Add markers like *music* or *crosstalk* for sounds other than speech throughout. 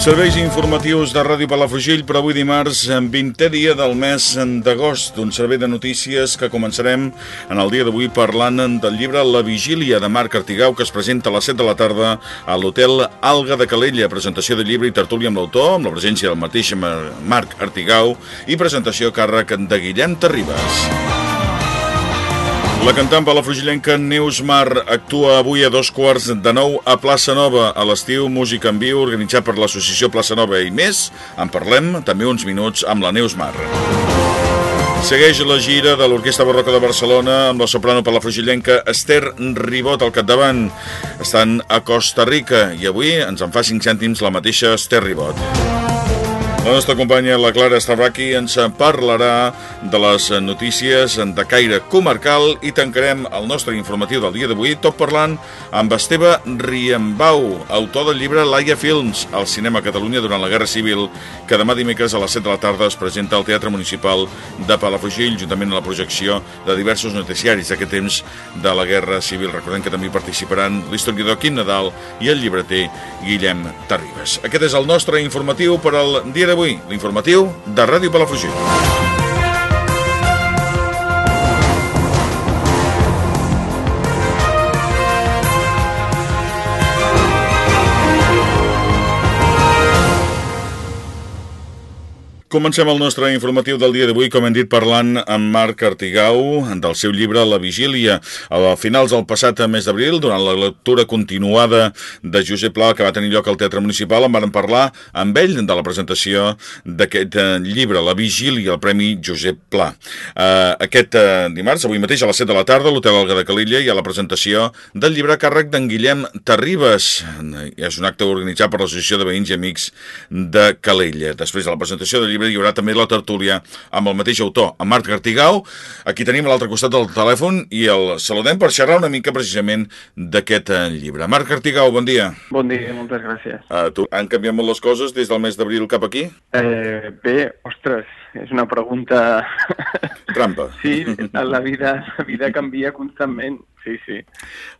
Serveis informatius de Ràdio Palafrugell per avui dimarts, en 20è dia del mes d'agost. Un servei de notícies que començarem en el dia d'avui parlant del llibre La Vigília de Marc Artigau que es presenta a les 7 de la tarda a l'Hotel Alga de Calella. Presentació de llibre i tertúlia amb l'autor, amb la presència del mateix Marc Artigau i presentació càrrec de Guillem Terribas. La cantant palafrugellenca Neus Mar actua avui a dos quarts de nou a Plaça Nova, a l'estiu Música en Viu, organitzat per l'associació Plaça Nova i més. En parlem també uns minuts amb la Neus Mar. Segueix la gira de l'Orquestra Barroca de Barcelona amb la soprano palafrugellenca Esther Ribot al capdavant. Estan a Costa Rica i avui ens en fa 5 cèntims la mateixa Esther Ribot. La nostra companya, la Clara Estabraqui, ens parlarà de les notícies de caire comarcal i tancarem el nostre informatiu del dia d'avui tot parlant amb Esteve Riembau, autor del llibre Laia Films, al cinema a Catalunya durant la Guerra Civil, que demà dimecres a les 7 de la tarda es presenta al Teatre Municipal de Palafrugell, juntament amb la projecció de diversos noticiaris d'aquest temps de la Guerra Civil. Recordem que també participaran l'historiador Quim Nadal i el llibreter Guillem Terribas. Aquest és el nostre informatiu per al dia d'avui, l'informatiu de Ràdio Palafrugell. Comencem el nostre informatiu del dia d'avui, com hem dit, parlant amb Marc Artigau del seu llibre La Vigília. A finals del passat mes d'abril, durant la lectura continuada de Josep Pla, que va tenir lloc al Teatre Municipal, en van parlar amb ell de la presentació d'aquest eh, llibre, La Vigília, el Premi Josep Pla. Uh, aquest uh, dimarts, avui mateix, a les 7 de la tarda, a l'Hotel Alga de Calilla, hi ha la presentació del llibre càrrec d'en Guillem Terribas. És un acte organitzat per l'Associació de Veïns i Amics de Calella. Després de la presentació del llibre llibre hi haurà també la tertúlia amb el mateix autor, en Marc Gartigau. Aquí tenim a l'altre costat del telèfon i el saludem per xerrar una mica precisament d'aquest eh, llibre. Marc Gartigau, bon dia. Bon dia, moltes gràcies. Uh, tu, han canviat molt les coses des del mes d'abril cap aquí? Eh, bé, ostres, és una pregunta... Trampa. *laughs* sí, la vida, la vida canvia constantment. Sí, sí.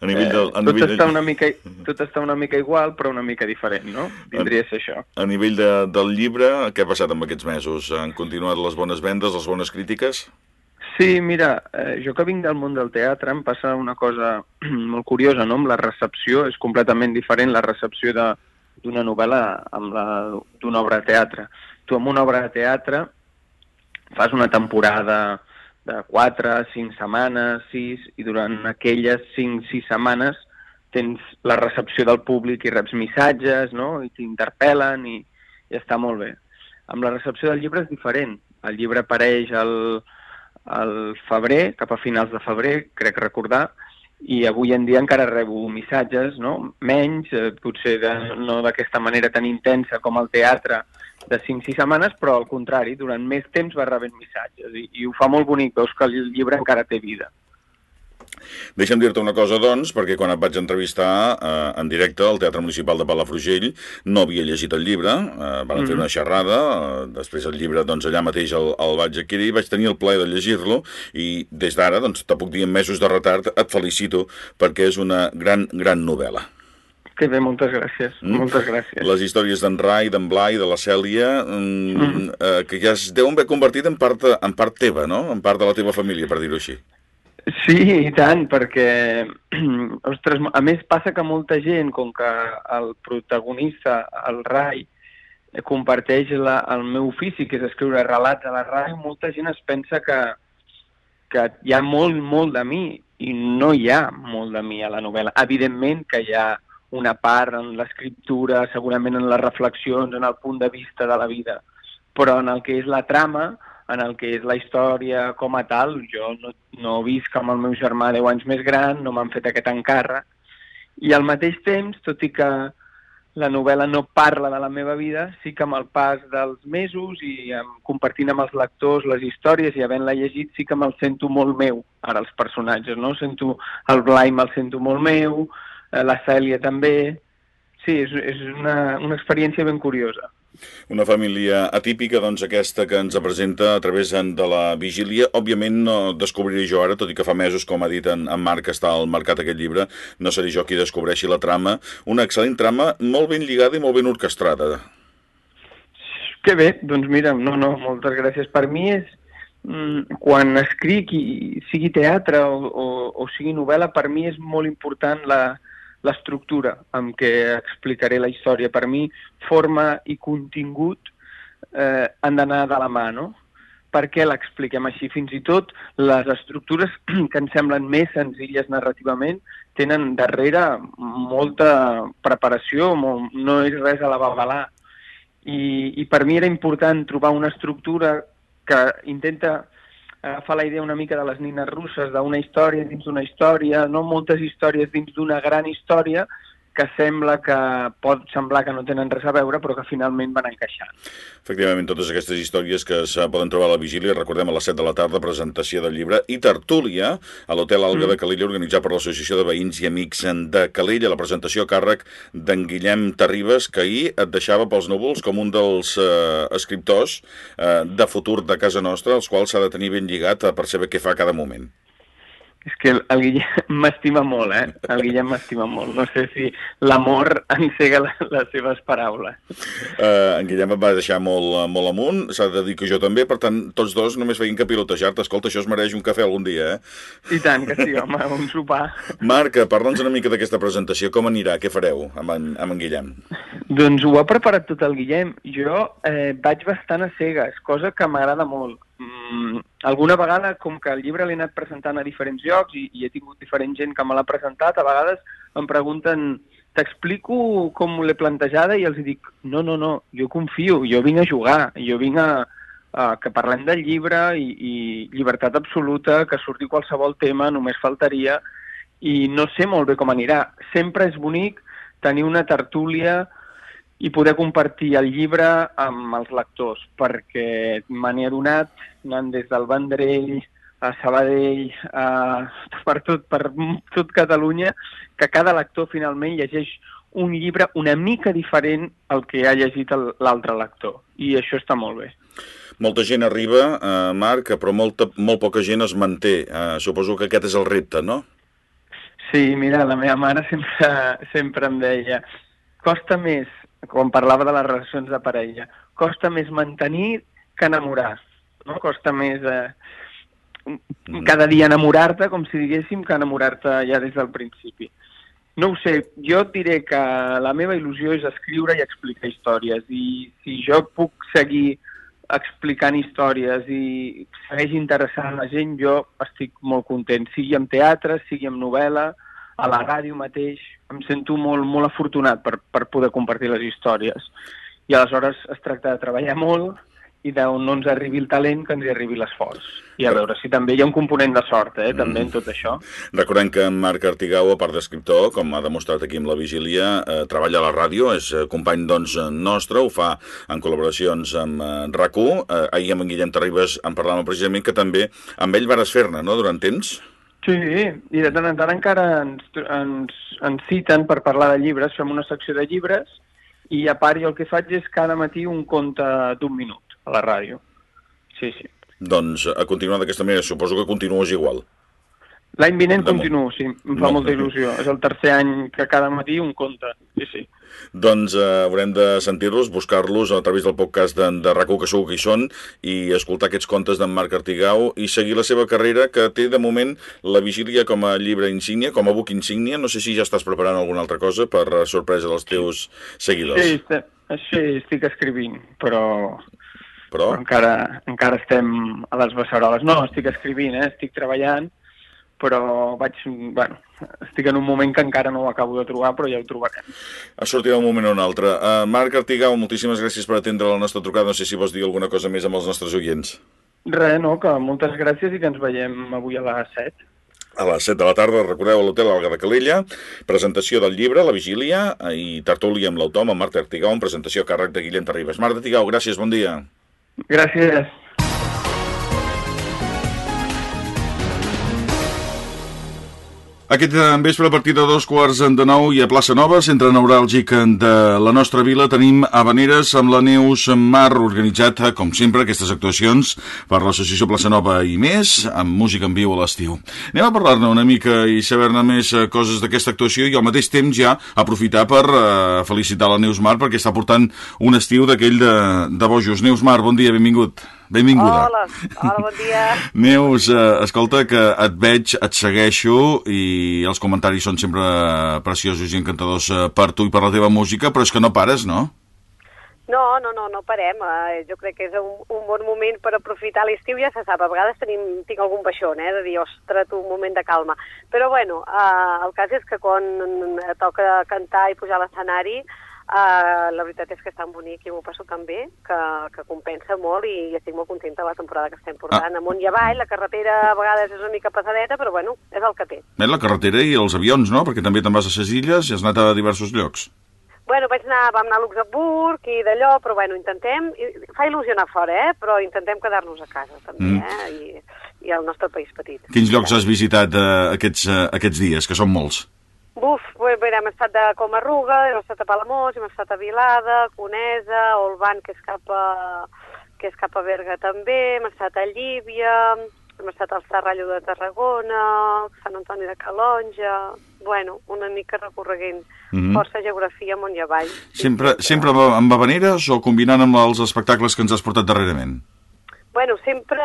A nivell del, a tot, nivell està una mica, tot està una mica igual, però una mica diferent, no? Vindria a ser això. A nivell de, del llibre, què ha passat amb aquests mesos? Han continuat les bones vendes, les bones crítiques? Sí, mira, eh, jo que vinc del món del teatre em passa una cosa *clears throat* molt curiosa, no? Amb la recepció és completament diferent la recepció d'una novel·la amb la d'una obra de teatre. Tu amb una obra de teatre fas una temporada de 4, 5 setmanes, 6, i durant aquelles 5, 6 setmanes tens la recepció del públic i reps missatges, no? i t'interpel·len i, i està molt bé. Amb la recepció del llibre és diferent. El llibre apareix al, al febrer, cap a finals de febrer, crec recordar, i avui en dia encara rebo missatges, no? menys, eh, potser de, no d'aquesta manera tan intensa com el teatre, de 5-6 setmanes, però al contrari, durant més temps va rebent missatges i, i ho fa molt bonic, veus que el llibre encara té vida. Deixa'm dir-te una cosa, doncs, perquè quan et vaig entrevistar eh, en directe al Teatre Municipal de Palafrugell no havia llegit el llibre, eh, van mm -hmm. fer una xerrada, eh, després el llibre doncs, allà mateix el, el vaig adquirir, vaig tenir el plaer de llegir-lo i des d'ara, doncs, te puc dir en mesos de retard, et felicito perquè és una gran, gran novel·la. Que bé, moltes gràcies, mm. moltes gràcies. Les històries d'en Rai, d'en Blai, de la Cèlia, mm, mm. Eh, que ja es deuen haver convertit en part, en part teva, no? En part de la teva família, per dir-ho així. Sí, i tant, perquè, *clears throat* ostres, a més passa que molta gent, com que el protagonista, el Rai, comparteix la, el meu ofici, que és escriure relats a la ràdio, molta gent es pensa que, que hi ha molt, molt de mi, i no hi ha molt de mi a la novel·la. Evidentment que hi ha una part en l'escriptura, segurament en les reflexions, en el punt de vista de la vida, però en el que és la trama, en el que és la història com a tal. Jo no, no visc amb el meu germà 10 anys més gran, no m'han fet aquest encàrrec, i al mateix temps, tot i que la novel·la no parla de la meva vida, sí que amb el pas dels mesos i compartint amb els lectors les històries i havent-la llegit, sí que me'l sento molt meu, ara els personatges, no? Sento el Blai me'l sento molt meu, la Cèlia també... Sí, és, és una, una experiència ben curiosa. Una família atípica, doncs, aquesta que ens presenta a través de la vigília. Òbviament no descobriré jo ara, tot i que fa mesos, com ha dit en, en Marc, que està al mercat aquest llibre, no seré jo qui descobreixi la trama. Una excel·lent trama, molt ben lligada i molt ben orquestrada. Que bé, doncs mira, no, no, moltes gràcies. Per mi és, mm, quan escric, i sigui teatre o, o, o sigui novel·la, per mi és molt important la, l'estructura amb què explicaré la història. Per mi, forma i contingut eh, han d'anar de la mà, no? Per què l'expliquem així? Fins i tot les estructures *clears throat* que ens semblen més senzilles narrativament tenen darrere molta preparació, no és res a la babalà. I, I per mi era important trobar una estructura que intenta agafar la idea una mica de les nines russes, d'una història dins d'una història, no moltes històries dins d'una gran història, que sembla que pot semblar que no tenen res a veure, però que finalment van encaixar. Efectivament, totes aquestes històries que se poden trobar a la vigília, recordem a les 7 de la tarda, presentació del llibre, i tertúlia a l'Hotel Alga mm. de Calella, organitzat per l'Associació de Veïns i Amics de Calella, la presentació a càrrec d'en Guillem Terribas, que ahir et deixava pels núvols com un dels eh, escriptors eh, de futur de casa nostra, els quals s'ha de tenir ben lligat eh, per saber què fa cada moment. És que el Guillem *laughs* m'estima molt, eh? El Guillem m'estima molt. No sé si l'amor *laughs* encega les seves paraules. Uh, en Guillem em va deixar molt, molt amunt, s'ha de dir que jo també, per tant, tots dos només feien que pilotejar-te. Escolta, això es mereix un cafè algun dia, eh? I tant, que sí, home, un sopar. Marc, parla'ns una mica d'aquesta presentació. Com anirà? Què fareu amb en, amb en Guillem? Doncs ho ha preparat tot el Guillem. Jo eh, vaig bastant a cegues, cosa que m'agrada molt alguna vegada, com que el llibre l'he anat presentant a diferents llocs i, i he tingut diferent gent que me l'ha presentat, a vegades em pregunten t'explico com l'he plantejada i els dic, no, no, no, jo confio, jo vinc a jugar, jo vinc a, a que parlem del llibre i, i llibertat absoluta, que surti qualsevol tema, només faltaria, i no sé molt bé com anirà. Sempre és bonic tenir una tertúlia i poder compartir el llibre amb els lectors, perquè me n'he adonat, anant des del Vendrell a Sabadell, a, per, tot, per tot Catalunya, que cada lector finalment llegeix un llibre una mica diferent al que ha llegit l'altre lector, i això està molt bé. Molta gent arriba, eh, Marc, però molta, molt poca gent es manté. Eh, suposo que aquest és el repte, no? Sí, mira, la meva mare sempre, sempre em deia costa més quan parlava de les relacions de parella, costa més mantenir que enamorar, no? Costa més eh, mm. cada dia enamorar-te, com si diguéssim, que enamorar-te ja des del principi. No ho sé, jo et diré que la meva il·lusió és escriure i explicar històries, i si jo puc seguir explicant històries i segueix interessant la gent, jo estic molt content, sigui en teatre, sigui en novel·la, a la ràdio mateix, em sento molt, molt afortunat per, per poder compartir les històries. I aleshores es tracta de treballar molt i d'on no ens arribi el talent, que ens hi arribi l'esforç. I a veure si també hi ha un component de sort, eh, també, en tot això. Recordem que Marc Artigau, a part d'escriptor, com ha demostrat aquí amb la Vigília, eh, treballa a la ràdio, és eh, company doncs, nostre, ho fa en col·laboracions amb eh, RAC1. Eh, ahir amb en Guillem Terribas en parlàvem precisament que també amb ell vares fer-ne, no?, durant temps? Sí, i de tant en tant encara ens, ens, ens citen per parlar de llibres, fem una secció de llibres i a part jo el que faig és cada matí un conte d'un minut a la ràdio. Sí, sí. Doncs a continuar d'aquesta manera, suposo que continues igual. L'any vinent continuo, sí, em fa molta il·lusió. És el tercer any que cada matí un conte, sí, sí. Doncs eh, haurem de sentir-los, buscar-los a través del podcast de, de RAC1, que segur que hi són, i escoltar aquests contes d'en Marc Artigau i seguir la seva carrera, que té de moment la vigília com a llibre insígnia, com a book insígnia. No sé si ja estàs preparant alguna altra cosa per sorpresa dels teus seguidors. Sí, sí estic escrivint, però però... però encara, encara estem a les beceroles. No, estic escrivint, eh? estic treballant però vaig, bueno, estic en un moment que encara no ho acabo de trobar, però ja ho trobarem. Ha sortit un moment o un altre. Uh, Marc Artigau, moltíssimes gràcies per atendre la nostra trucada. No sé si vols dir alguna cosa més amb els nostres oients. Res, no, que moltes gràcies i que ens veiem avui a les 7. A les 7 de la tarda, recordeu, a l'Hotel Alga de Calella, presentació del llibre, La Vigília, i tertúlia amb l'autor, amb Marta Artigau, en presentació a càrrec de Guillem Terribas. Marta Artigau, gràcies, bon dia. Gràcies. Aquest vespre, a partir de dos quarts de nou i a Plaça Nova, centre neuràlgic de la nostra vila, tenim Habaneres amb la Neus Mar, organitzat, com sempre, aquestes actuacions per l'associació Plaça Nova i més, amb música en viu a l'estiu. Anem a parlar-ne una mica i saber-ne més eh, coses d'aquesta actuació i al mateix temps ja aprofitar per uh, felicitar la Neus Mar perquè està portant un estiu d'aquell de, de bojos. Neus Mar, bon dia, benvingut. Benvinguda. Hola, hola, bon dia. Neus, eh, escolta, que et veig, et segueixo i els comentaris són sempre preciosos i encantadors eh, per tu i per la teva música, però és que no pares, no? No, no, no, no parem. Uh, jo crec que és un, un bon moment per aprofitar l'estiu, ja se sap. A vegades tenim, tinc algun baixón, eh, de dir, ostres, un moment de calma. Però bueno, uh, el cas és que quan toca cantar i pujar a l'escenari, Uh, la veritat és que és tan bonic i m'ho passo tan bé que, que compensa molt i, estic molt contenta de la temporada que estem portant. Ah. Amunt i avall, la carretera a vegades és una mica passadeta, però bueno, és el que té. Bé, la carretera i els avions, no? Perquè també te'n vas a ses illes i has anat a diversos llocs. Bueno, vaig anar, vam anar a Luxemburg i d'allò, però bueno, intentem, fa il·lusió anar fora, eh? però intentem quedar-nos a casa també, mm. eh? I, i al nostre país petit. Quins llocs has visitat uh, aquests, uh, aquests dies, que són molts? Buf, bé, hem estat de Comarruga, hem estat a Palamós, hem estat a Vilada, Conesa, Olban, que és cap a, que és cap a Berga també, hem estat a Llívia, hem estat al Serrallo de Tarragona, Sant Antoni de Calonja... Bueno, una mica recorreguent mm -hmm. força geografia amunt i avall. Sempre, sempre amb habaneres o combinant amb els espectacles que ens has portat darrerament? Bueno, sempre,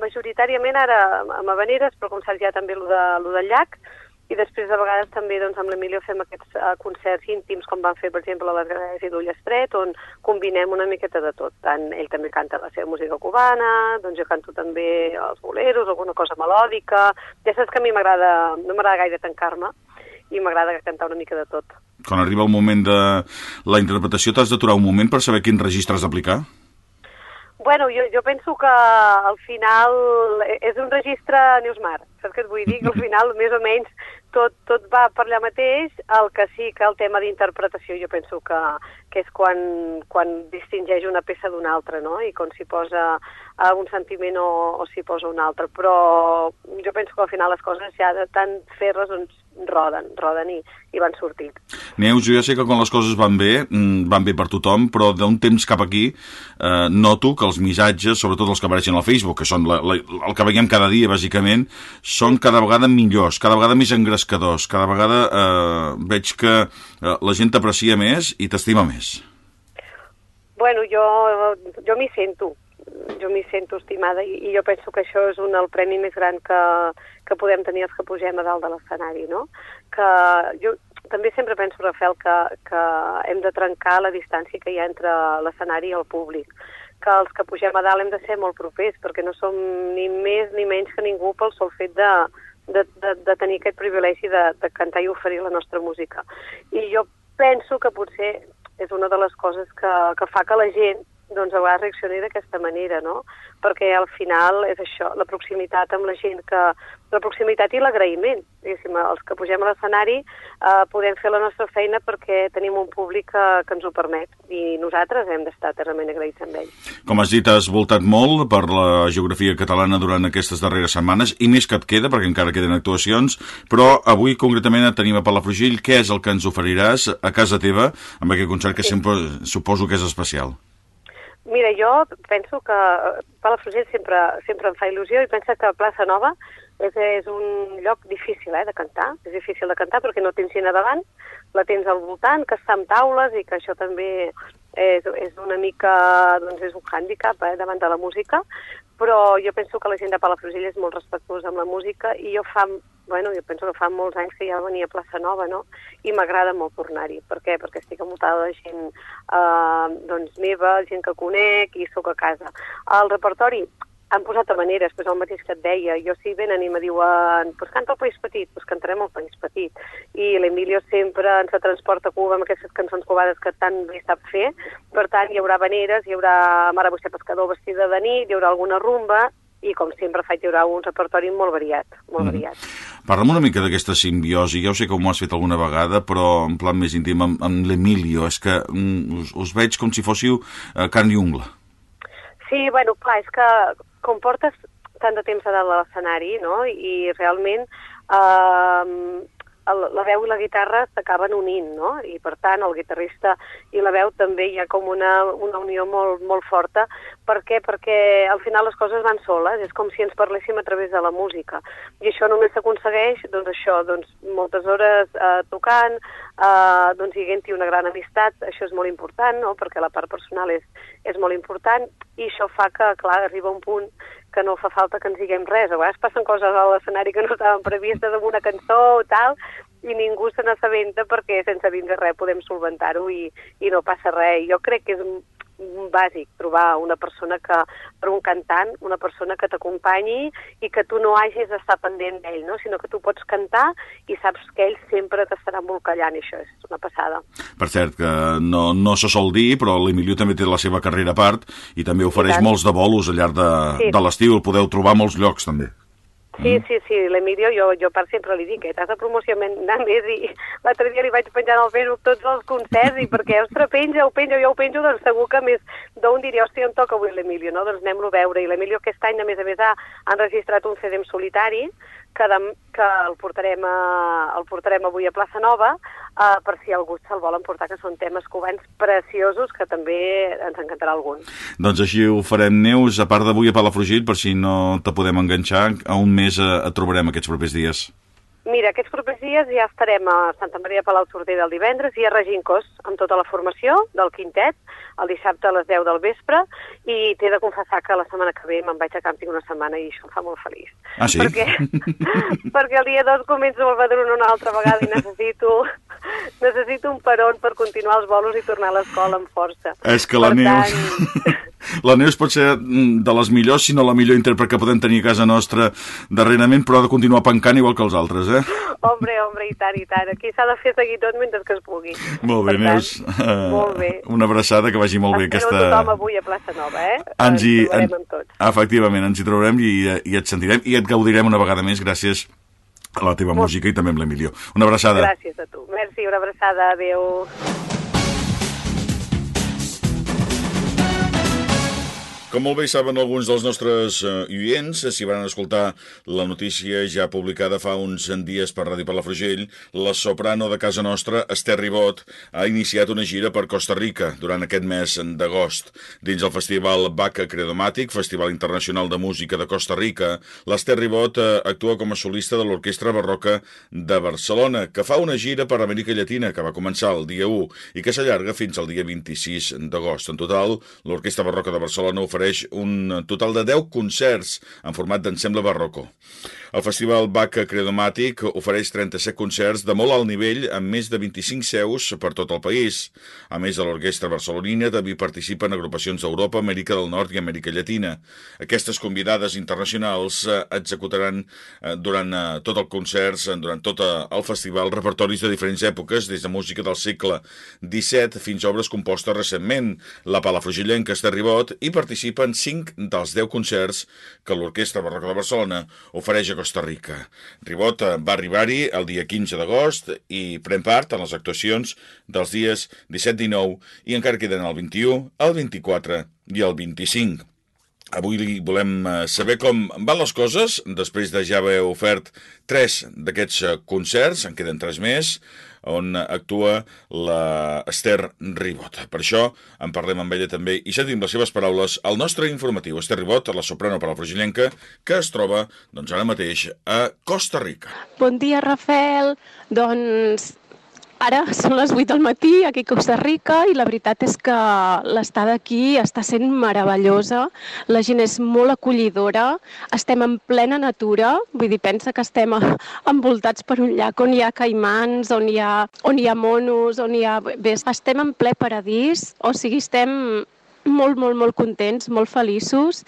majoritàriament ara amb habaneres, però com saps ja també el de, lo del llac, i després de vegades també doncs, amb l'Emilio fem aquests uh, concerts íntims com van fer per exemple a les Grades i d'Ullestret on combinem una miqueta de tot. Tant ell també canta la seva música cubana doncs jo canto també els boleros alguna cosa melòdica. Ja saps que a mi m'agrada no m'agrada gaire tancar-me i m'agrada cantar una mica de tot. Quan arriba el moment de la interpretació t'has d'aturar un moment per saber quin registre has d'aplicar? Bueno, jo, jo penso que al final és un registre Newsmar, saps què et vull dir? Que al final, més o menys, tot, tot va per allà mateix, el que sí que el tema d'interpretació jo penso que, que és quan, quan distingeix una peça d'una altra, no? I quan s'hi posa uh, un sentiment o, o s'hi posa un altre. Però jo penso que al final les coses ja de tant fer-les doncs, roden, roden i, i van sortir. Neus, jo ja sé que quan les coses van bé, mm, van bé per tothom, però d'un temps cap aquí eh, noto que els missatges, sobretot els que apareixen al Facebook, que són la, la, el que veiem cada dia, bàsicament, són cada vegada millors, cada vegada més engrescadors, cada vegada eh, veig que eh, la gent t'aprecia més i t'estima més. Bueno, jo, jo m'hi sento, jo m'hi sento estimada i, i jo penso que això és un, el premi més gran que, que podem tenir els que pugem a dalt de l'escenari, no? Que jo també sempre penso, Rafael, que, que hem de trencar la distància que hi ha entre l'escenari i el públic que els que pugem a dalt hem de ser molt propers, perquè no som ni més ni menys que ningú pel sol fet de, de, de, de tenir aquest privilegi de, de cantar i oferir la nostra música. I jo penso que potser és una de les coses que, que fa que la gent doncs a vegades reaccioni d'aquesta manera, no? Perquè al final és això, la proximitat amb la gent que... La proximitat i l'agraïment, diguéssim, els que pugem a l'escenari eh, podem fer la nostra feina perquè tenim un públic que, que ens ho permet i nosaltres hem d'estar eternament agraïts amb ell. Com has dit, has voltat molt per la geografia catalana durant aquestes darreres setmanes i més que et queda, perquè encara queden actuacions, però avui concretament et tenim a Palafrugell. Què és el que ens oferiràs a casa teva amb aquest concert que sí. sempre suposo que és especial? Mira, jo penso que eh, Palafrugell sempre, sempre em fa il·lusió i penso que Plaça Nova és, és un lloc difícil eh, de cantar. És difícil de cantar perquè no tens gent a davant, la tens al voltant, que està amb taules i que això també és, és una mica, doncs és un hàndicap eh, davant de la música, però jo penso que la gent de Palafrugell és molt respectuosa amb la música i jo fa bueno, jo penso que fa molts anys que ja venia a Plaça Nova, no? I m'agrada molt tornar-hi. Per què? Perquè estic envoltada de gent eh, doncs, meva, gent que conec i sóc a casa. El repertori han posat a maneres, pues el mateix que et deia, jo si venen i me diuen, pues canta el País Petit, pues cantarem el País Petit. I l'Emilio sempre ens transporta a Cuba amb aquestes cançons cubades que tant bé sap fer, per tant hi haurà maneres, hi haurà Mare Vostè Pescador vestida de nit, hi haurà alguna rumba, i com sempre faig hi haurà un repertori molt variat, molt mm. variat. Parla'm una mica d'aquesta simbiosi, ja ho sé que ho has fet alguna vegada, però en plan més íntim, amb, amb l'Emilio, és que mm, us, us veig com si fóssiu eh, carn i ungla. Sí, bueno, clar, és que com portes tant de temps a dalt de l'escenari, no?, i realment eh, el, la veu i la guitarra s'acaben unint, no? I per tant el guitarrista i la veu també hi ha com una, una unió molt, molt forta. Per què? Perquè al final les coses van soles, és com si ens parléssim a través de la música. I això només s'aconsegueix, doncs això, doncs moltes hores eh, tocant, eh, doncs hi una gran amistat, això és molt important, no? Perquè la part personal és, és molt important i això fa que, clar, arriba un punt que no fa falta que ens diguem res. A vegades passen coses a l'escenari que no estaven previstes amb una cançó o tal, i ningú se n'assabenta perquè sense dir res podem solventar-ho i, i no passa res. Jo crec que és bàsic trobar una persona que, per un cantant, una persona que t'acompanyi i que tu no hagis d'estar pendent d'ell, no? sinó que tu pots cantar i saps que ell sempre t'estarà embolcallant, i això és una passada. Per cert, que no, no se sol dir, però l'Emilio també té la seva carrera a part i també ofereix molts de bolos al llarg de, sí. de l'estiu, el podeu trobar a molts llocs també. Sí, mm. sí, sí, l'Emilio, jo, jo per sempre li dic que t'has de promocionar més i *laughs* l'altre dia li vaig penjar al Facebook tots els concerts i perquè, ostres, penja, ho penja, jo ho penjo, doncs segur que més d'un diria, hòstia, on toca avui l'Emilio, no? Doncs anem-lo a veure. I l'Emilio aquest any, a més a més, ha enregistrat un CD en solitari que, de, que el, portarem a, el portarem avui a Plaça Nova uh, per si algú se'l vol emportar, que són temes cubans preciosos que també ens encantarà algun. Doncs així ho farem, Neus, a part d'avui a Palafrugell, per si no te podem enganxar, a un mes uh, et trobarem aquests propers dies. Mira, aquests propers dies ja estarem a Santa Maria de Palau Tordera el divendres i a Regincós amb tota la formació del quintet el dissabte a les 10 del vespre i t'he de confessar que la setmana que ve me'n vaig a càmping una setmana i això em fa molt feliç. Ah, sí? Perquè, *laughs* perquè el dia 2 començo el Badrun una altra vegada i necessito, necessito un peron per continuar els bolos i tornar a l'escola amb força. És que la per Neus... Tant... *laughs* La Neus pot ser mm, de les millors, si no la millor intèrpret que podem tenir a casa nostra darrerament, però ha de continuar pencant igual que els altres, eh? Hombre, hombre, i tant, i tant. Aquí s'ha de fer seguir tot mentre que es pugui. Molt bé, per Neus. Tant, *laughs* uh, molt bé. Una abraçada, que vagi molt Espero bé aquesta... Espero tothom avui a Plaça Nova, eh? Ens hi, en... amb tots. Efectivament, ens hi trobarem i, i et sentirem i et gaudirem una vegada més gràcies a la teva molt... música i també amb l'Emilio. Una abraçada. Gràcies a tu. Merci, una abraçada. Adéu. Com molt bé saben alguns dels nostres uh, oients, si van escoltar la notícia ja publicada fa uns dies per Ràdio Palafrugell, la soprano de casa nostra, Esther Ribot, ha iniciat una gira per Costa Rica durant aquest mes d'agost. Dins el festival Baca Credomàtic, Festival Internacional de Música de Costa Rica, l'Esther Ribot actua com a solista de l'Orquestra Barroca de Barcelona, que fa una gira per Amèrica Llatina, que va començar el dia 1 i que s'allarga fins al dia 26 d'agost. En total, l'Orquestra Barroca de Barcelona ofereix ofereix un total de 10 concerts en format d'ensemble barroco. El Festival Baca Credomàtic ofereix 37 concerts de molt alt nivell amb més de 25 seus per tot el país. A més de l'Orquestra Barcelonina, també participen agrupacions d'Europa, Amèrica del Nord i Amèrica Llatina. Aquestes convidades internacionals eh, executaran eh, durant eh, tot el concerts, durant tot el festival, repertoris de diferents èpoques, des de música del segle XVII fins a obres compostes recentment. La Palafrugillenca està Ribot i participen 5 dels 10 concerts que l'Orquestra Barroca de Barcelona ofereix a Costa Rica. Ribot va arribar-hi el dia 15 d'agost i pren part en les actuacions dels dies 17-19 i encara queden el 21, el 24 i el 25. Avui volem eh, saber com van les coses, després de ja haver ofert tres d'aquests eh, concerts, en queden tres més, on actua la Esther Ribot. Per això en parlem amb ella també i sentim les seves paraules al nostre informatiu. Esther Ribot, la soprano per la Frugillenca, que es troba doncs, ara mateix a Costa Rica. Bon dia, Rafael. Doncs Ara són les 8 del matí aquí a Costa Rica i la veritat és que l'estada aquí està sent meravellosa. La gent és molt acollidora, estem en plena natura, vull dir, pensa que estem envoltats per un llac on hi ha caimans, on hi ha, on hi ha monos, on hi ha... Bé, estem en ple paradís, o sigui, estem molt, molt, molt contents, molt feliços.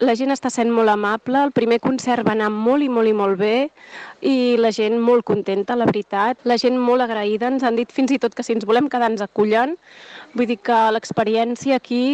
La gent està sent molt amable. El primer concert va anar molt i molt i molt bé i la gent molt contenta, la veritat. La gent molt agraïda. Ens han dit fins i tot que si ens volem quedar ens acullen. Vull dir que l'experiència aquí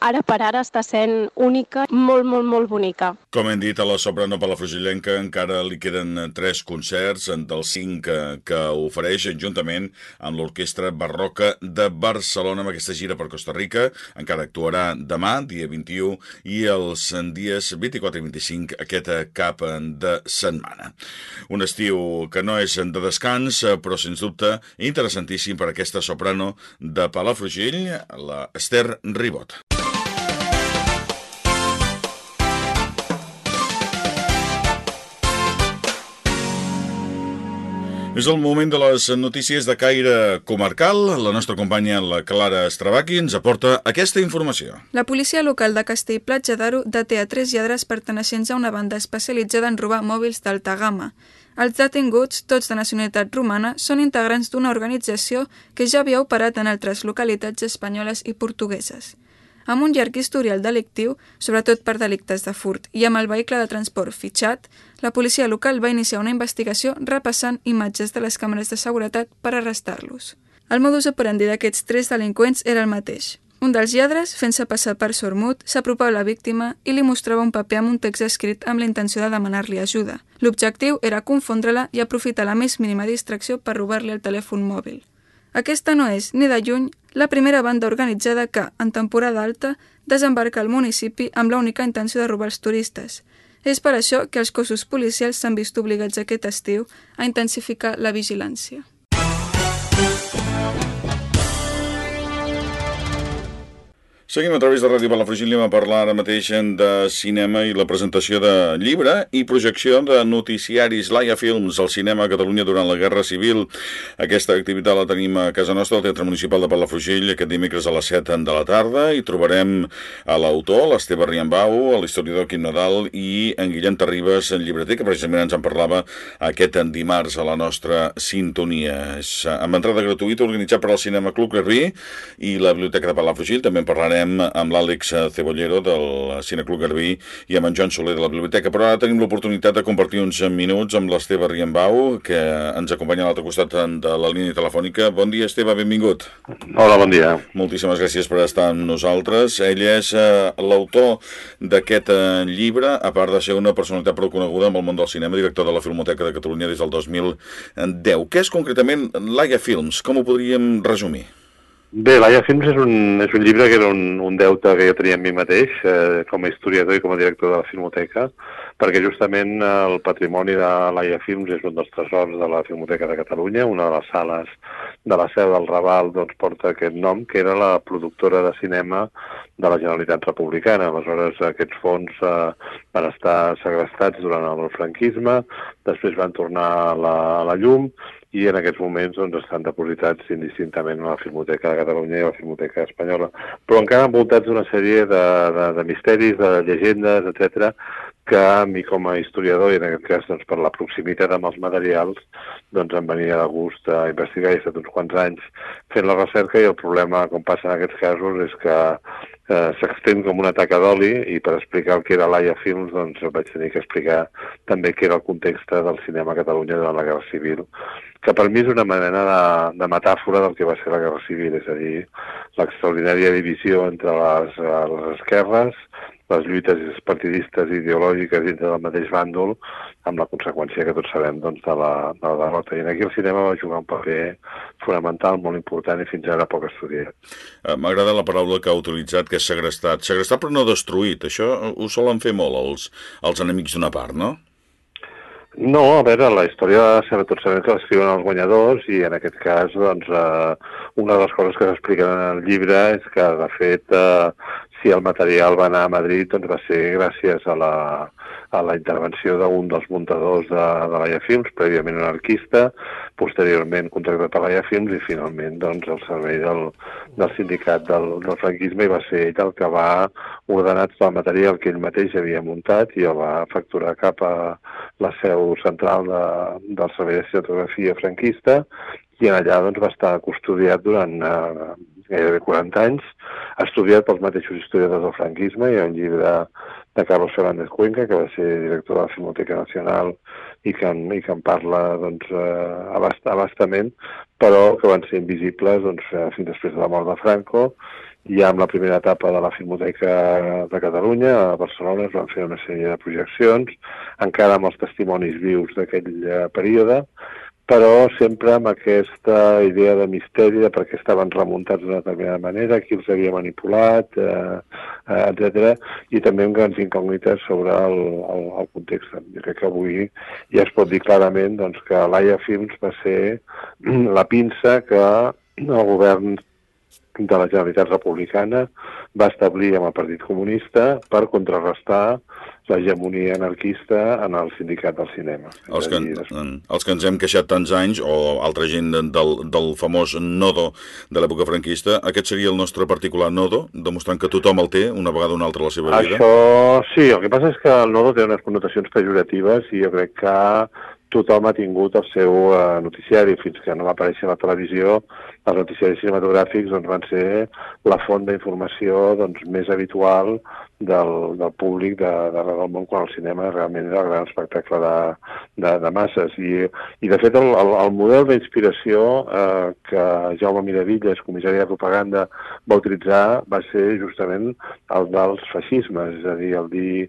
ara per ara està sent única, molt, molt, molt bonica. Com hem dit, a la soprano Palafrugellenca encara li queden tres concerts dels cinc que, que ofereix juntament amb l'Orquestra Barroca de Barcelona amb aquesta gira per Costa Rica. Encara actuarà demà, dia 21, i els dies 24 i 25 aquesta cap de setmana. Un estiu que no és de descans, però sens dubte interessantíssim per aquesta soprano de Palafrugell, la Esther Ribot. És el moment de les notícies de caire comarcal. La nostra companya, la Clara Estravaki, ens aporta aquesta informació. La policia local de Castell-Platja d'Aro deté a tres lladres perteneixents a una banda especialitzada en robar mòbils d'alta gamma. Els detinguts, tots de nacionalitat romana, són integrants d'una organització que ja havia operat en altres localitats espanyoles i portugueses. Amb un llarg historial delictiu, sobretot per delictes de furt, i amb el vehicle de transport fitxat, la policia local va iniciar una investigació repassant imatges de les càmeres de seguretat per arrestar-los. El modus operandi d'aquests tres delinqüents era el mateix. Un dels lladres, fent-se passar per sormut, s'apropava a la víctima i li mostrava un paper amb un text escrit amb la intenció de demanar-li ajuda. L'objectiu era confondre-la i aprofitar la més mínima distracció per robar-li el telèfon mòbil. Aquesta no és, ni de lluny, la primera banda organitzada que, en temporada alta, desembarca al municipi amb l'única intenció de robar els turistes. És per això que els cossos policials s'han vist obligats aquest estiu a intensificar la vigilància. Seguim a través de Ràdio Palafrugell i a parlar ara mateix de cinema i la presentació de llibre i projecció de noticiaris Laia Films al cinema a Catalunya durant la Guerra Civil. Aquesta activitat la tenim a casa nostra, al Teatre Municipal de Palafrugell, aquest dimecres a les 7 de la tarda i trobarem a l'autor, l'Esteve Riambau, l'historiador Quim Nadal i en Guillem Terribas, en llibreter, que precisament ens en parlava aquest dimarts a la nostra sintonia. És amb entrada gratuïta organitzat per al Cinema Club Garbí i la Biblioteca de Palafrugell. També en parlarem parlarem amb l'Àlex Cebollero del Cineclub Garbí i amb en Joan Soler de la Biblioteca, però ara tenim l'oportunitat de compartir uns minuts amb l'Esteve Riembau, que ens acompanya a l'altre costat de la línia telefònica. Bon dia, Esteve, benvingut. Hola, bon dia. Moltíssimes gràcies per estar amb nosaltres. Ell és eh, l'autor d'aquest eh, llibre, a part de ser una personalitat prou coneguda amb el món del cinema, director de la Filmoteca de Catalunya des del 2010. Què és concretament Laia Films? Com ho podríem resumir? Bé, l'Aia Films és un, és un llibre que era un, un deute que jo tenia amb mi mateix, eh, com a historiador i com a director de la Filmoteca, perquè justament el patrimoni de l'Aia Films és un dels tresors de la Filmoteca de Catalunya, una de les sales de la seu del Raval doncs, porta aquest nom, que era la productora de cinema de la Generalitat Republicana. Aleshores, aquests fons eh, van estar segrestats durant el franquisme, després van tornar a la, a la llum i en aquests moments doncs, estan depositats indistintament a la Filmoteca de Catalunya i a la Filmoteca Espanyola, però encara envoltats d'una sèrie de, de, de misteris, de llegendes, etc que a mi com a historiador, i en aquest cas doncs, per la proximitat amb els materials, doncs em venia de gust a investigar. He estat uns quants anys fent la recerca i el problema, com passa en aquests casos, és que eh, s'extén com una taca d'oli i per explicar el que era l'AIA Films doncs vaig tenir que explicar també què era el context del cinema a Catalunya durant la Guerra Civil que per mi és una mena de, de metàfora del que va ser la Guerra Civil, és a dir, l'extraordinària divisió entre les, les esquerres, les lluites partidistes i ideològiques dintre del mateix bàndol, amb la conseqüència que tots sabem doncs, de, la, de la derrota. I aquí el cinema va jugar un paper fonamental, molt important i fins ara poc estudiat. Uh, M'agrada la paraula que ha utilitzat, que és segrestat. Segrestat però no destruït. Això ho solen fer molt els, els enemics d'una part, no? No, a veure, la història tots sabem que l'escriuen els guanyadors i en aquest cas, doncs, eh, una de les coses que s'expliquen en el llibre és que, de fet, eh, si el material va anar a Madrid, doncs va ser gràcies a la, a la intervenció d'un dels muntadors de, de l'AIA Films, prèviament anarquista, posteriorment contractat per l'AIA Films i finalment doncs, el servei del, del sindicat del, del franquisme i va ser ell el que va ordenar tot el material que ell mateix havia muntat i el va facturar cap a la seu central de, del servei de cinematografia franquista i allà doncs, va estar custodiat durant eh, gairebé 40 anys estudiat pels mateixos historiadors del franquisme. Hi ha un llibre de, de Carlos Fernández Cuenca, que va ser director de la Filmoteca Nacional i que en, i que en parla doncs, eh, abast, abastament, però que van ser invisibles doncs, eh, fins després de la mort de Franco. Ja amb la primera etapa de la Filmoteca de Catalunya, a Barcelona, es van fer una sèrie de projeccions, encara amb els testimonis vius d'aquell eh, període, però sempre amb aquesta idea de misteri de per què estaven remuntats d'una determinada manera, qui els havia manipulat, eh, eh, etc. i també amb grans incògnites sobre el, el, el context. Jo crec que avui ja es pot dir clarament doncs, que l'AIA Films va ser *clears throat* la pinça que el govern de la Generalitat Republicana va establir amb el Partit Comunista per contrarrestar l'hegemonia anarquista en el sindicat del cinema. Els que, els que ens hem queixat tants anys, o altra gent del, del famós nodo de l'època franquista, aquest seria el nostre particular nodo, demostrant que tothom el té una vegada o una altra a la seva vida? Això sí, el que passa és que el nodo té unes connotacions pejoratives i jo crec que tothom ha tingut el seu uh, noticiari. Fins que no va aparèixer la televisió els noticiaris cinematogràfics doncs, van ser la font d'informació doncs, més habitual del, del públic d'arreu de, del món quan el cinema realment era el gran espectacle de, de, de masses. I, i de fet, el, el, el model d'inspiració eh, que Jaume Miravilles, comissari de propaganda, va utilitzar va ser justament el dels feixismes. És a dir, el dir,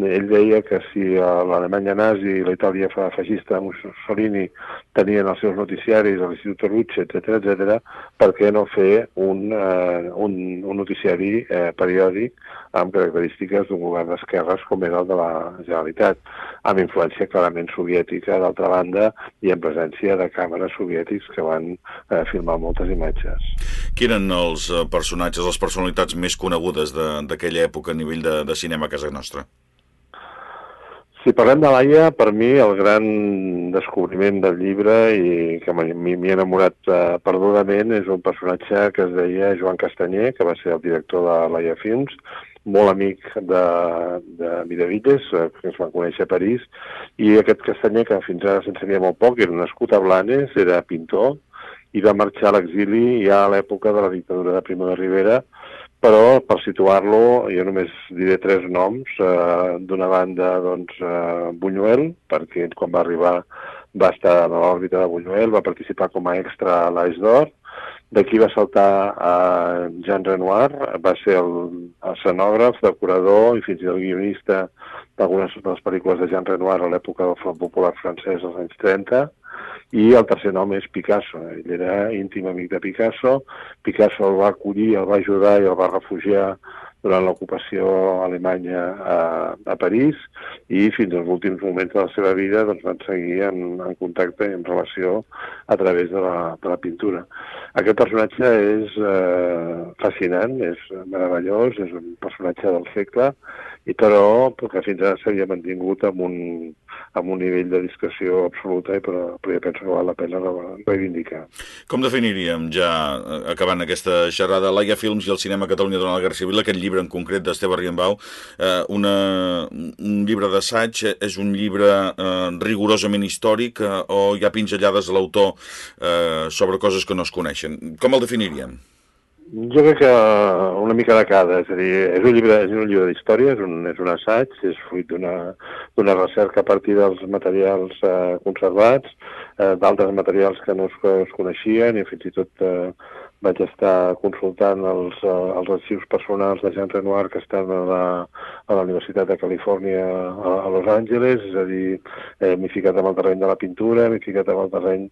ell deia que si l'Alemanya nazi i la Itàlia feixista Mussolini tenien els seus noticiaris a l'Institut Rucci, etc etc per què no fer un, eh, un, un noticiari eh, periòdic amb característiques d'un govern d'esquerres com era el de la Generalitat, amb influència clarament soviètica, d'altra banda, i en presència de càmeres soviètics que van eh, filmar moltes imatges. Qui eren els eh, personatges, les personalitats més conegudes d'aquella època a nivell de, de cinema a casa nostra? Si parlem de l'Aia, per mi el gran descobriment del llibre i que m'hi he enamorat eh, perdudament és un personatge que es deia Joan Castanyer, que va ser el director de l'Aia Films, molt amic de, de Miravites, eh, que es van conèixer a París, i aquest Castanyer, que fins ara s'ensenia molt poc, era nascut a Blanes, era pintor, i va marxar a l'exili ja a l'època de la dictadura de Primo de Rivera, però per situar-lo jo només diré tres noms. Eh, D'una banda, doncs, eh, Buñuel, perquè quan va arribar va estar a l'òrbita de Buñuel, va participar com a extra a l'Aix d'Or, D'aquí va saltar a Jean Renoir, va ser el, escenògraf, decorador i fins i tot guionista d'algunes de les pel·lícules de Jean Renoir a l'època del Front Popular francès als anys 30, i el tercer nom és Picasso. Ell era íntim amic de Picasso. Picasso el va acollir, el va ajudar i el va refugiar durant l'ocupació alemanya a, a París i fins als últims moments de la seva vida doncs, van seguir en, en contacte i en relació a través de la, de la pintura. Aquest personatge és eh, fascinant, és meravellós, és un personatge del segle i però que fins ara s'havia mantingut amb un, amb un nivell de discreció absoluta, i però, però ja penso que val la pena reivindicar. Com definiríem, ja eh, acabant aquesta xerrada, l'Aia Films i el cinema Catalunya durant la Guerra Civil, aquest llibre en concret d'Esteve Riembau, eh, una, un llibre d'assaig, és un llibre eh, rigorosament històric eh, o hi ha pinzellades a l'autor eh, sobre coses que no es coneixen? Com el definiríem? Jo crec que una mica de cada, és a dir, és un llibre, és un llibre d'història, és, un, és un assaig, és fruit d'una recerca a partir dels materials eh, conservats, eh, d'altres materials que no es, es coneixien i fins i tot eh, vaig estar consultant els, uh, els arxius personals de Jean Renoir que estan a la, a la Universitat de Califòrnia a, a Los Angeles, és a dir, eh, m'he ficat amb el terreny de la pintura, m'he ficat amb el terreny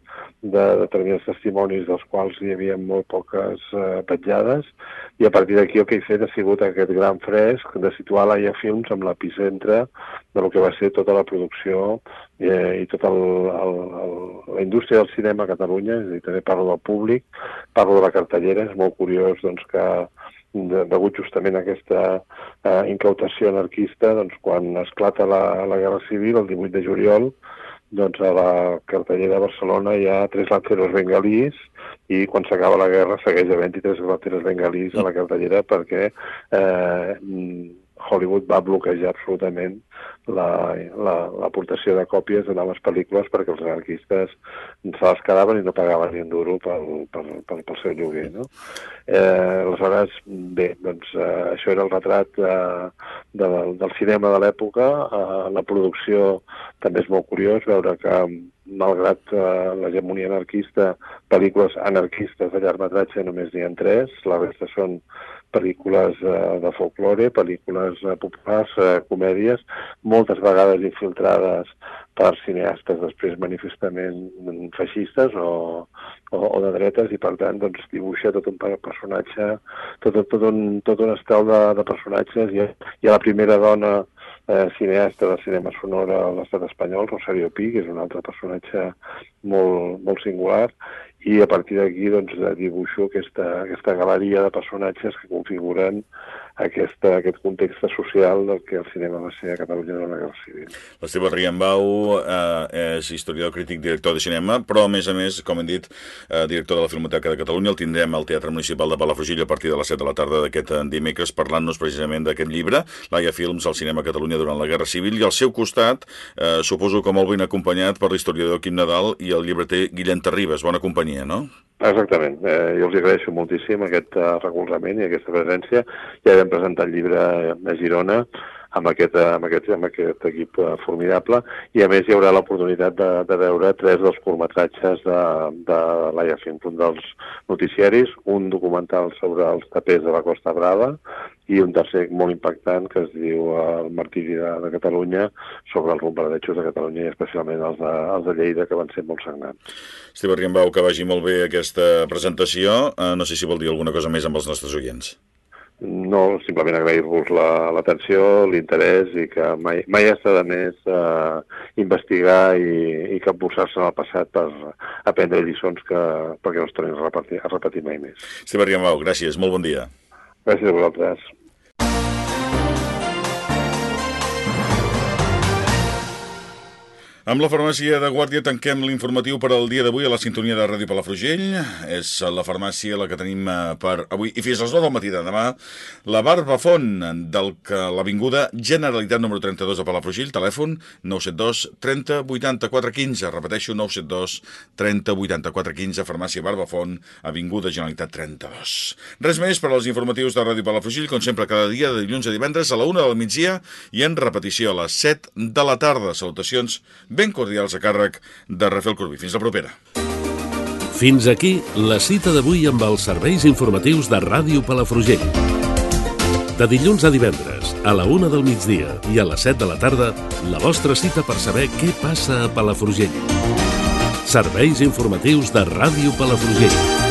de determinats testimonis dels quals hi havia molt poques uh, petjades, i a partir d'aquí el que he fet ha sigut aquest gran fresc de situar l'AIA Films amb l'epicentre de lo que va ser tota la producció eh, i tota el, el, el, la indústria del cinema a Catalunya, és a dir, també parlo del públic, parlo de la cartellera, és molt curiós doncs, que de, degut justament a aquesta eh, incautació anarquista, doncs, quan esclata la, la Guerra Civil, el 18 de juliol, doncs a la cartellera de Barcelona hi ha tres lanceros bengalís i quan s'acaba la guerra segueix havent-hi tres lanceros bengalís a la cartellera perquè eh, Hollywood va bloquejar absolutament l'aportació la, la, de còpies de noves pel·lícules perquè els anarquistes se les quedaven i no pagaven ni un duro pel, pel, pel, pel seu lloguer. No? Eh, aleshores, bé, doncs eh, això era el retrat eh, de, del cinema de l'època. Eh, la producció també és molt curiós veure que malgrat eh, l'hegemonia anarquista, pel·lícules anarquistes de llargmetratge només n'hi ha tres, la resta són pel·lícules eh, de folklore, pel·lícules eh, populars, eh, comèdies, moltes vegades infiltrades per cineastes després manifestament feixistes o, o, o de dretes i per tant doncs, dibuixa tot un personatge, tot, tot, un, tot un estel de, de personatges. Hi ha, hi ha la primera dona eh, cineasta de cinema sonora a l'estat espanyol, Rosario Pi, que és un altre personatge molt, molt singular, i a partir d'aquí doncs, dibuixo aquesta, aquesta galeria de personatges que configuren aquesta, aquest context social del que el cinema va ser a Catalunya durant la Guerra Civil. L'Esteve Riambau eh, és historiador, crític, director de cinema, però a més a més, com hem dit, eh, director de la Filmoteca de Catalunya, el tindrem al Teatre Municipal de Palafrugell a partir de les 7 de la tarda d'aquest eh, dimecres parlant-nos precisament d'aquest llibre, Laia Films, al cinema a Catalunya durant la Guerra Civil, i al seu costat, eh, suposo que molt ben acompanyat per l'historiador Quim Nadal i el llibreter Guillem Terribas. Bona companyia, no? Exactament. Eh, jo els agraeixo moltíssim aquest uh, recolzament i aquesta presència. Ja vam presentar el llibre a Girona amb aquest, amb aquest, amb aquest equip uh, formidable i a més hi haurà l'oportunitat de, de veure tres dels curtmetratges de, de l'Aia Film, un dels noticiaris, un documental sobre els tapers de la Costa Brava i un tercer molt impactant que es diu El martiri de, de Catalunya sobre els bombardejos de Catalunya i especialment els de, els de Lleida que van ser molt sagnants. Esteve Riembau, que vagi molt bé aquesta presentació. No sé si vol dir alguna cosa més amb els nostres oients. No, simplement agrair-vos l'atenció, la, l'interès i que mai, mai està de més eh, investigar i, i capbussar-se en el passat per aprendre lliçons que, perquè no es tornin a repetir, a repetir mai més. Esteve Riambau, gràcies, molt bon dia. Gràcies a vosaltres. Amb la farmàcia de Guàrdia tanquem l'informatiu per al dia d'avui a la sintonia de Ràdio Palafrugell. És la farmàcia la que tenim eh, per avui i fins a les 9 del matí de demà. La Barbafont del que l'Avinguda Generalitat número 32 de Palafrugell, telèfon 972 30 84 15. Repeteixo, 972 30 84 15, farmàcia Barbafont, Avinguda Generalitat 32. Res més per als informatius de Ràdio Palafrugell, com sempre cada dia de dilluns a divendres a la 1 del migdia i en repetició a les 7 de la tarda. Salutacions ben cordials a càrrec de Rafael Corbí. Fins la propera. Fins aquí la cita d'avui amb els serveis informatius de Ràdio Palafrugell. De dilluns a divendres, a la una del migdia i a les 7 de la tarda, la vostra cita per saber què passa a Palafrugell. Serveis informatius de Ràdio Palafrugell.